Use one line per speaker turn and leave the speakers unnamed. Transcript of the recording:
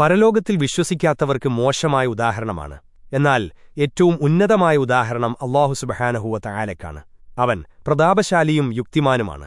പരലോകത്തിൽ വിശ്വസിക്കാത്തവർക്ക് മോശമായ ഉദാഹരണമാണ്. എന്നാൽ ഏറ്റവും ഉന്നതമായ ഉദാഹരണം അള്ളാഹു സുബഹാനഹുവ തയാലക്കാണ് അവൻ പ്രതാപശാലിയും യുക്തിമാനുമാണ്.